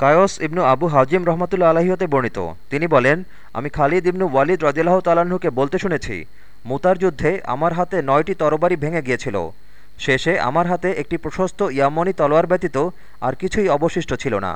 কায়স ইবনু আবু হাজিম রহমতুল্লা আলহিহতে বর্ণিত। তিনি বলেন, আমি খালিদ ইবনু ওয়ালিদ রদিল্লাহ তালাহুকে বলতে শুনেছি, মুতার যুদ্ধে আমার হাতে নয়টি তরবারি ভেঙে গিয়েছিল। শেষে আমার হাতে একটি প্রশস্ত ইয়ামনি তলোয়ার ব্যতীত আর কিছুই অবশিষ্ট ছিল না।